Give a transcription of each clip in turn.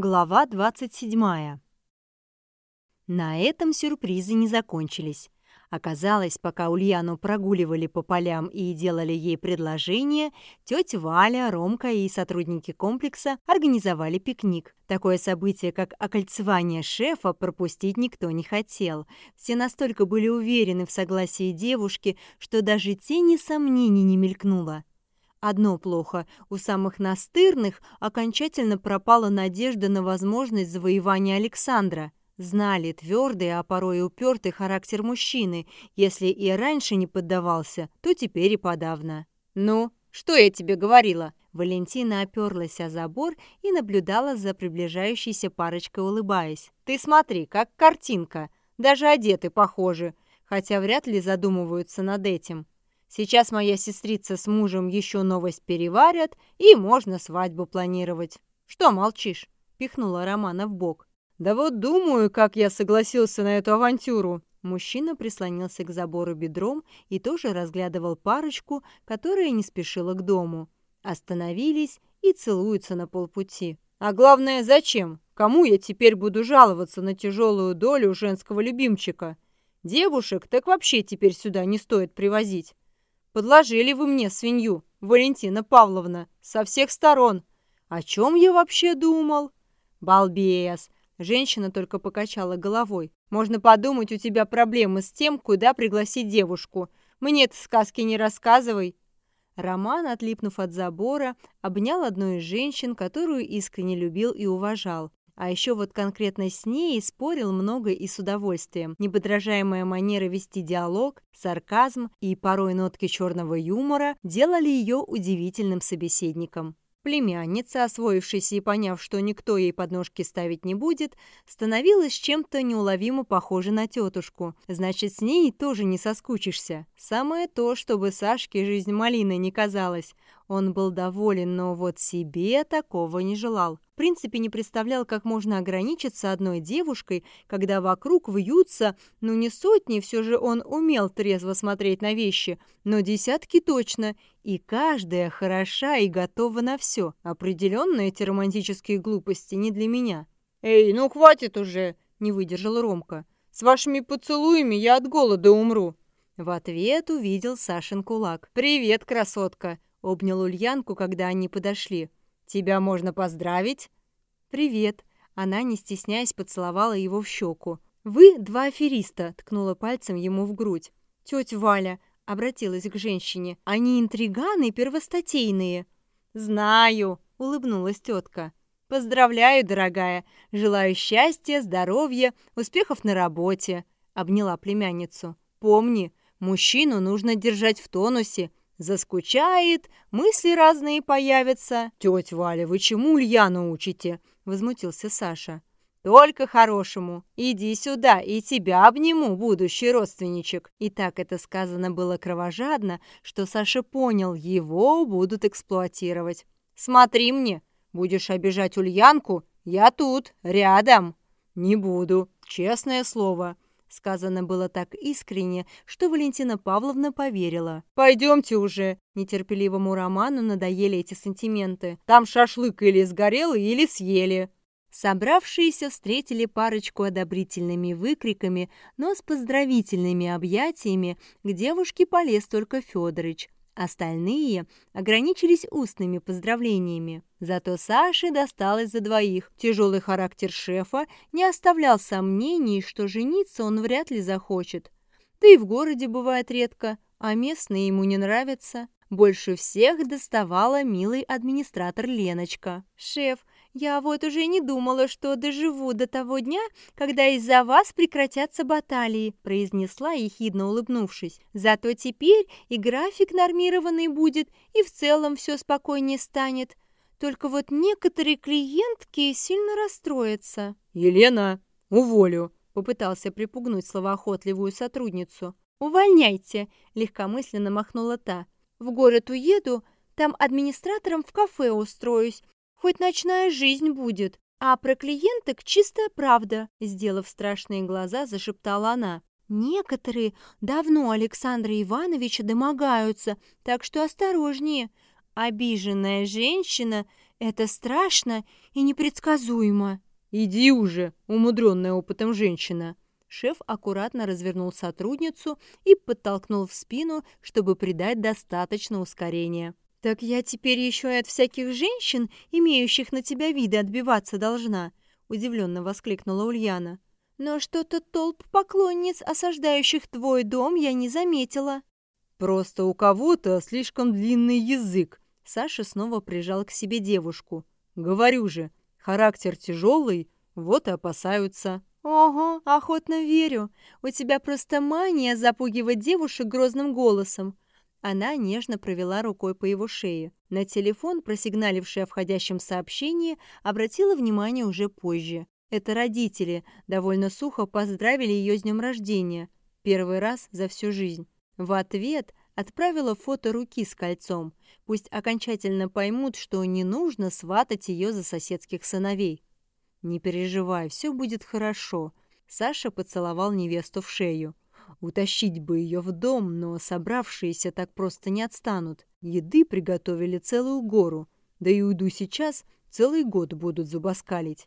Глава 27. На этом сюрпризы не закончились. Оказалось, пока Ульяну прогуливали по полям и делали ей предложение, тетя Валя, Ромка и сотрудники комплекса организовали пикник. Такое событие, как окольцевание шефа, пропустить никто не хотел. Все настолько были уверены в согласии девушки, что даже тени сомнений не мелькнуло. Одно плохо. У самых настырных окончательно пропала надежда на возможность завоевания Александра. Знали твердый, а порой и упертый характер мужчины. Если и раньше не поддавался, то теперь и подавно. «Ну, что я тебе говорила?» Валентина оперлась о забор и наблюдала за приближающейся парочкой, улыбаясь. «Ты смотри, как картинка. Даже одеты похожи, хотя вряд ли задумываются над этим. Сейчас моя сестрица с мужем еще новость переварят, и можно свадьбу планировать. Что молчишь?» — пихнула Романа в бок. «Да вот думаю, как я согласился на эту авантюру». Мужчина прислонился к забору бедром и тоже разглядывал парочку, которая не спешила к дому. Остановились и целуются на полпути. «А главное, зачем? Кому я теперь буду жаловаться на тяжелую долю женского любимчика? Девушек так вообще теперь сюда не стоит привозить. Подложили вы мне свинью, Валентина Павловна, со всех сторон. О чем я вообще думал? Балбес. Женщина только покачала головой. Можно подумать, у тебя проблемы с тем, куда пригласить девушку. мне это сказки не рассказывай. Роман, отлипнув от забора, обнял одну из женщин, которую искренне любил и уважал. А еще вот конкретно с ней спорил много и с удовольствием. Неподражаемая манера вести диалог, сарказм и порой нотки черного юмора делали ее удивительным собеседником. Племянница, освоившись и поняв, что никто ей подножки ставить не будет, становилась чем-то неуловимо похожа на тетушку. Значит, с ней тоже не соскучишься. Самое то, чтобы Сашке жизнь малины не казалась. Он был доволен, но вот себе такого не желал принципе не представлял, как можно ограничиться одной девушкой, когда вокруг вьются, ну не сотни, все же он умел трезво смотреть на вещи, но десятки точно, и каждая хороша и готова на все. Определенно эти романтические глупости не для меня. «Эй, ну хватит уже!» — не выдержал Ромка. «С вашими поцелуями я от голода умру!» В ответ увидел Сашин кулак. «Привет, красотка!» — обнял Ульянку, когда они подошли. «Тебя можно поздравить?» «Привет!» Она, не стесняясь, поцеловала его в щеку. «Вы два афериста!» — ткнула пальцем ему в грудь. «Тетя Валя!» — обратилась к женщине. «Они интриганы первостатейные!» «Знаю!» — улыбнулась тетка. «Поздравляю, дорогая! Желаю счастья, здоровья, успехов на работе!» — обняла племянницу. «Помни, мужчину нужно держать в тонусе, Заскучает, мысли разные появятся. Тетя Валя, вы чему Ульяну учите? Возмутился Саша. Только хорошему. Иди сюда, и тебя обниму, будущий родственничек. И так это сказано было кровожадно, что Саша понял, его будут эксплуатировать. Смотри мне, будешь обижать Ульянку, я тут, рядом. Не буду, честное слово. Сказано было так искренне, что Валентина Павловна поверила. «Пойдемте уже!» Нетерпеливому Роману надоели эти сантименты. «Там шашлык или сгорел, или съели!» Собравшиеся встретили парочку одобрительными выкриками, но с поздравительными объятиями к девушке полез только Федорович. Остальные ограничились устными поздравлениями. Зато Саше досталось за двоих. Тяжелый характер шефа не оставлял сомнений, что жениться он вряд ли захочет. Да и в городе бывает редко, а местные ему не нравятся. Больше всех доставала милый администратор Леночка. «Шеф, я вот уже не думала, что доживу до того дня, когда из-за вас прекратятся баталии», произнесла, ехидно улыбнувшись. «Зато теперь и график нормированный будет, и в целом все спокойнее станет. Только вот некоторые клиентки сильно расстроятся». «Елена, уволю», попытался припугнуть словоохотливую сотрудницу. «Увольняйте», легкомысленно махнула та. В город уеду, там администратором в кафе устроюсь. Хоть ночная жизнь будет. А про клиенток чистая правда», — сделав страшные глаза, зашептала она. «Некоторые давно Александра Ивановича домогаются, так что осторожнее. Обиженная женщина Это страшно и непредсказуемо. Иди уже, умудренная опытом женщина. Шеф аккуратно развернул сотрудницу и подтолкнул в спину, чтобы придать достаточно ускорения. «Так я теперь еще и от всяких женщин, имеющих на тебя виды, отбиваться должна?» – удивленно воскликнула Ульяна. «Но что-то толп поклонниц, осаждающих твой дом, я не заметила». «Просто у кого-то слишком длинный язык», – Саша снова прижал к себе девушку. «Говорю же, характер тяжелый, вот и опасаются». «Ого, охотно верю. У тебя просто мания запугивать девушек грозным голосом». Она нежно провела рукой по его шее. На телефон, просигналивший о входящем сообщении, обратила внимание уже позже. Это родители довольно сухо поздравили ее с днем рождения. Первый раз за всю жизнь. В ответ отправила фото руки с кольцом. Пусть окончательно поймут, что не нужно сватать ее за соседских сыновей. «Не переживай, все будет хорошо». Саша поцеловал невесту в шею. Утащить бы ее в дом, но собравшиеся так просто не отстанут. Еды приготовили целую гору. Да и уйду сейчас, целый год будут зубоскалить.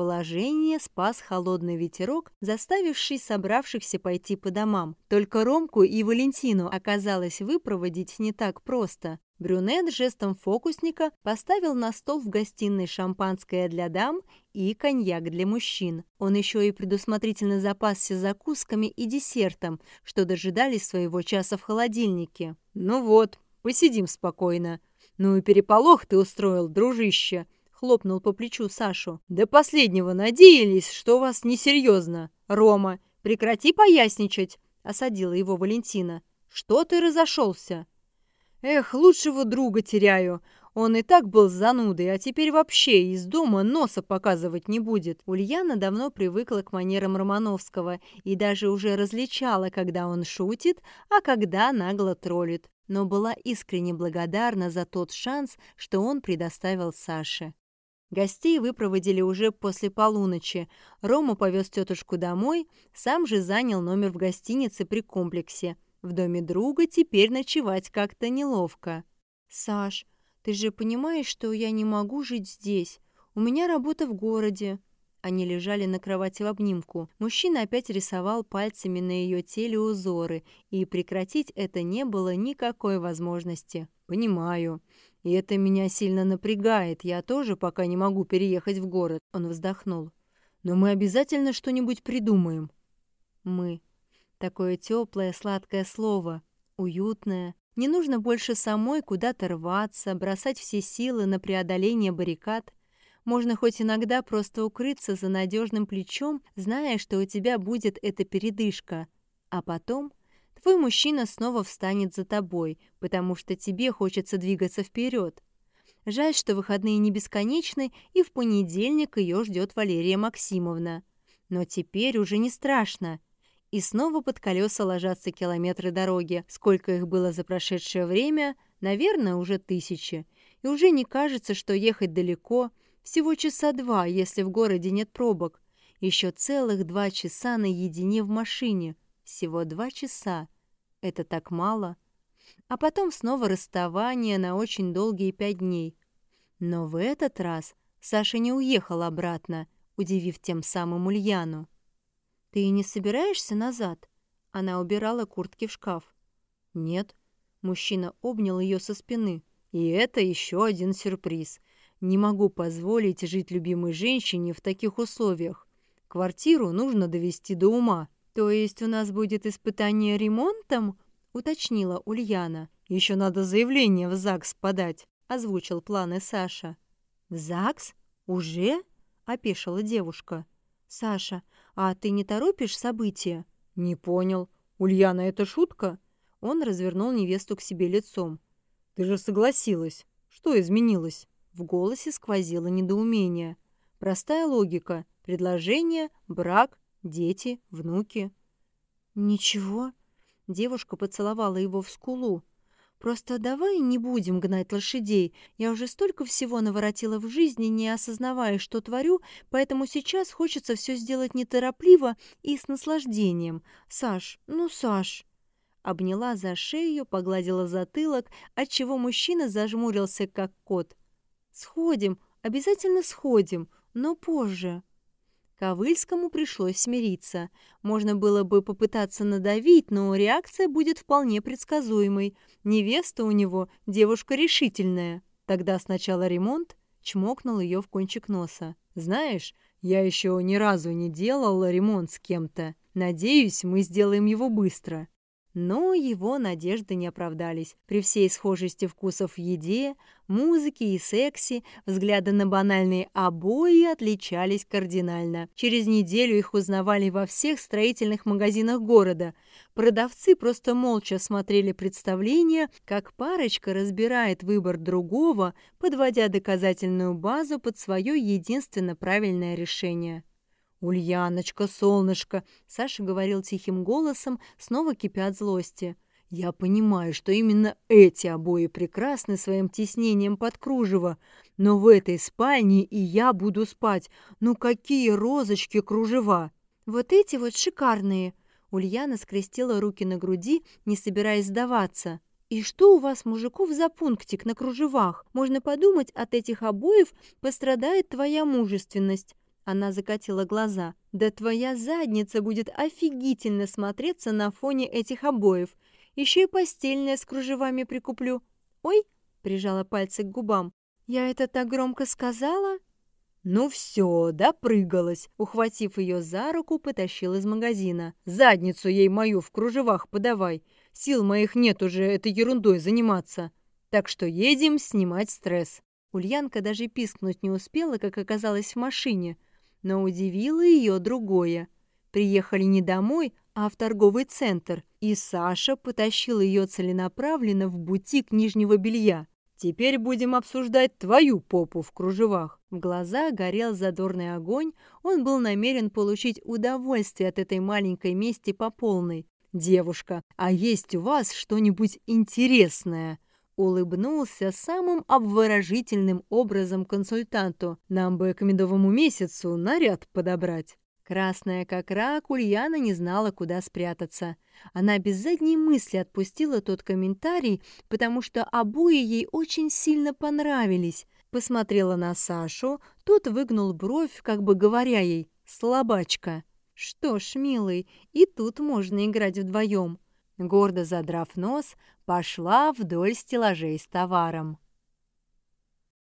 Положение спас холодный ветерок, заставивший собравшихся пойти по домам. Только Ромку и Валентину оказалось выпроводить не так просто. Брюнет жестом фокусника поставил на стол в гостиной шампанское для дам и коньяк для мужчин. Он еще и предусмотрительно запасся закусками и десертом, что дожидались своего часа в холодильнике. «Ну вот, посидим спокойно. Ну и переполох ты устроил, дружище!» Хлопнул по плечу Сашу. «До последнего надеялись, что у вас несерьезно. Рома, прекрати поясничать!» — осадила его Валентина. «Что ты разошелся?» Эх, лучшего друга теряю. Он и так был занудой, а теперь вообще из дома носа показывать не будет. Ульяна давно привыкла к манерам Романовского и даже уже различала, когда он шутит, а когда нагло троллит. Но была искренне благодарна за тот шанс, что он предоставил Саше. Гостей выпроводили уже после полуночи. Рома повез тетушку домой, сам же занял номер в гостинице при комплексе – в доме друга теперь ночевать как-то неловко. «Саш, ты же понимаешь, что я не могу жить здесь. У меня работа в городе». Они лежали на кровати в обнимку. Мужчина опять рисовал пальцами на ее теле узоры, и прекратить это не было никакой возможности. «Понимаю. И это меня сильно напрягает. Я тоже пока не могу переехать в город». Он вздохнул. «Но мы обязательно что-нибудь придумаем». «Мы». Такое теплое, сладкое слово, уютное. Не нужно больше самой куда-то рваться, бросать все силы на преодоление баррикад. Можно хоть иногда просто укрыться за надежным плечом, зная, что у тебя будет эта передышка. А потом твой мужчина снова встанет за тобой, потому что тебе хочется двигаться вперед. Жаль, что выходные не бесконечны, и в понедельник ее ждет Валерия Максимовна. Но теперь уже не страшно. И снова под колеса ложатся километры дороги. Сколько их было за прошедшее время? Наверное, уже тысячи. И уже не кажется, что ехать далеко. Всего часа два, если в городе нет пробок. Еще целых два часа наедине в машине. Всего два часа. Это так мало. А потом снова расставание на очень долгие пять дней. Но в этот раз Саша не уехал обратно, удивив тем самым Ульяну. «Ты не собираешься назад?» Она убирала куртки в шкаф. «Нет». Мужчина обнял ее со спины. «И это еще один сюрприз. Не могу позволить жить любимой женщине в таких условиях. Квартиру нужно довести до ума». «То есть у нас будет испытание ремонтом?» — уточнила Ульяна. «Еще надо заявление в ЗАГС подать», — озвучил планы Саша. «В ЗАГС? Уже?» — опешила девушка. «Саша, а ты не торопишь события?» «Не понял. Ульяна, это шутка?» Он развернул невесту к себе лицом. «Ты же согласилась. Что изменилось?» В голосе сквозило недоумение. Простая логика. Предложение, брак, дети, внуки. «Ничего». Девушка поцеловала его в скулу. Просто давай не будем гнать лошадей. Я уже столько всего наворотила в жизни, не осознавая, что творю, поэтому сейчас хочется все сделать неторопливо и с наслаждением. Саш, ну, Саш. Обняла за шею, погладила затылок, отчего мужчина зажмурился, как кот. Сходим, обязательно сходим, но позже. Ковыльскому пришлось смириться. Можно было бы попытаться надавить, но реакция будет вполне предсказуемой. Невеста у него девушка решительная. Тогда сначала ремонт, чмокнул ее в кончик носа. «Знаешь, я еще ни разу не делал ремонт с кем-то. Надеюсь, мы сделаем его быстро. Но его надежды не оправдались. При всей схожести вкусов в еде, музыке и сексе, взгляды на банальные обои отличались кардинально. Через неделю их узнавали во всех строительных магазинах города. Продавцы просто молча смотрели представление, как парочка разбирает выбор другого, подводя доказательную базу под свое единственно правильное решение. «Ульяночка, солнышко!» — Саша говорил тихим голосом, снова кипя от злости. «Я понимаю, что именно эти обои прекрасны своим тиснением под кружево, но в этой спальне и я буду спать. Ну какие розочки кружева!» «Вот эти вот шикарные!» Ульяна скрестила руки на груди, не собираясь сдаваться. «И что у вас, мужиков, за пунктик на кружевах? Можно подумать, от этих обоев пострадает твоя мужественность. Она закатила глаза. «Да твоя задница будет офигительно смотреться на фоне этих обоев. Еще и постельное с кружевами прикуплю». «Ой!» — прижала пальцы к губам. «Я это так громко сказала?» «Ну все, допрыгалась!» Ухватив ее за руку, потащил из магазина. «Задницу ей мою в кружевах подавай. Сил моих нет уже этой ерундой заниматься. Так что едем снимать стресс». Ульянка даже пискнуть не успела, как оказалась в машине — но удивило ее другое. Приехали не домой, а в торговый центр, и Саша потащил ее целенаправленно в бутик нижнего белья. «Теперь будем обсуждать твою попу в кружевах». В глаза горел задорный огонь, он был намерен получить удовольствие от этой маленькой мести по полной. «Девушка, а есть у вас что-нибудь интересное?» Улыбнулся самым обворожительным образом консультанту. «Нам бы к медовому месяцу наряд подобрать». Красная как рак, Ульяна не знала, куда спрятаться. Она без задней мысли отпустила тот комментарий, потому что обои ей очень сильно понравились. Посмотрела на Сашу, тот выгнул бровь, как бы говоря ей «слабачка». Что ж, милый, и тут можно играть вдвоем. Гордо задрав нос, пошла вдоль стеллажей с товаром.